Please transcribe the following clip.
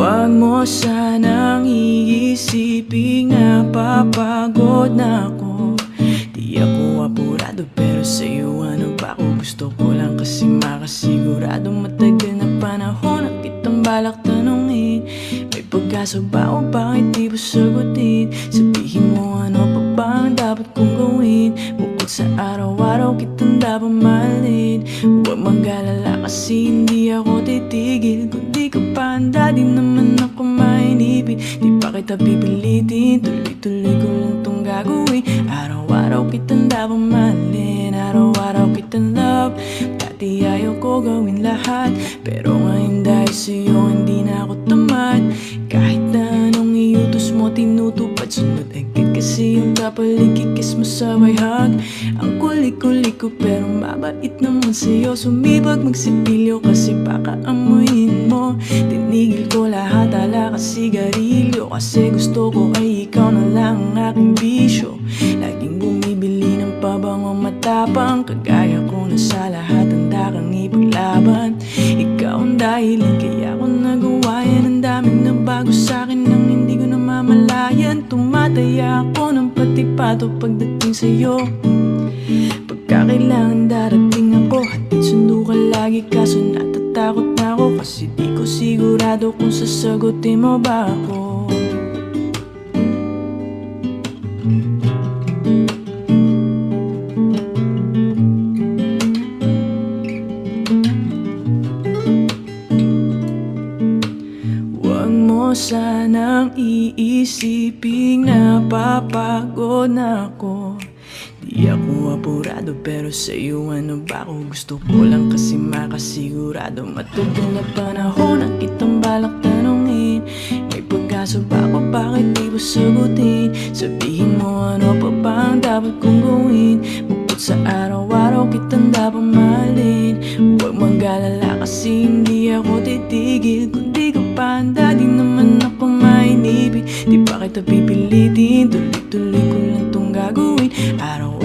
Huwag mo sanang iisipin na papagod na ako. Di ako apurado pero sa'yo ano ba ako? Gusto ko lang kasi makasigurado. Matagal na panahon na kitang balak tanungin. May pag-asa ba o bakit di mo sagutin? Sabihin araw-araw kitang dapat mahalin Huwag mag-alala kasi hindi ako titigil. Kung di ka pa handa di naman ako mainipin. Di pa kita pipilitin. Tuloy-tuloy ko lang tong gagawin. Araw-araw kitang dapat mahalin Araw-araw kitang love. Dati ayaw ko gawin lahat. Pero ngayon dahil sa'yo hindi na ako tamad. Kahit na anong iutos mo tinutupad Sunod agad kasi yung kapaligikis mo sabay hug. Ang kulit-kulit ko pero mabait naman sa'yo. Sumibag magsipilyo kasi baka amuyin mo. Tinigil ko lahat ala sigarilyo. Kasi gusto ko ay ikaw na lang ang aking bisyo. Laging bumibili ng pabango matapang. Kagaya ko na sa lahat handa kang ipaglaban. Ikaw ang dahilan kaya Tumataya ako ng pati pato pagdating sa'yo. Pagkakailangan darating ako Hatid sundo ka lagi. Kaso natatakot na ako Kasi di ko sigurado kung sasagutin mo ba ako sanang iisipin na papagod na ako. Di ako apurado pero sa'yo ano ba ako Gusto ko lang? Kasi makasigurado Matagal na panahon na kitang balak tanungin. May pag-asa ba ako bakit di mo sagutin? Sabihin mo ano pa ba ang dapat kong gawin? Bukod sa araw-araw kitang dapat mahalin Huwag mag-alala kasi hindi ako titigil. Kung di ka pa mainipin Di pa kita pipilitin Tuloy-tuloy ko lang tong gagawin. Araw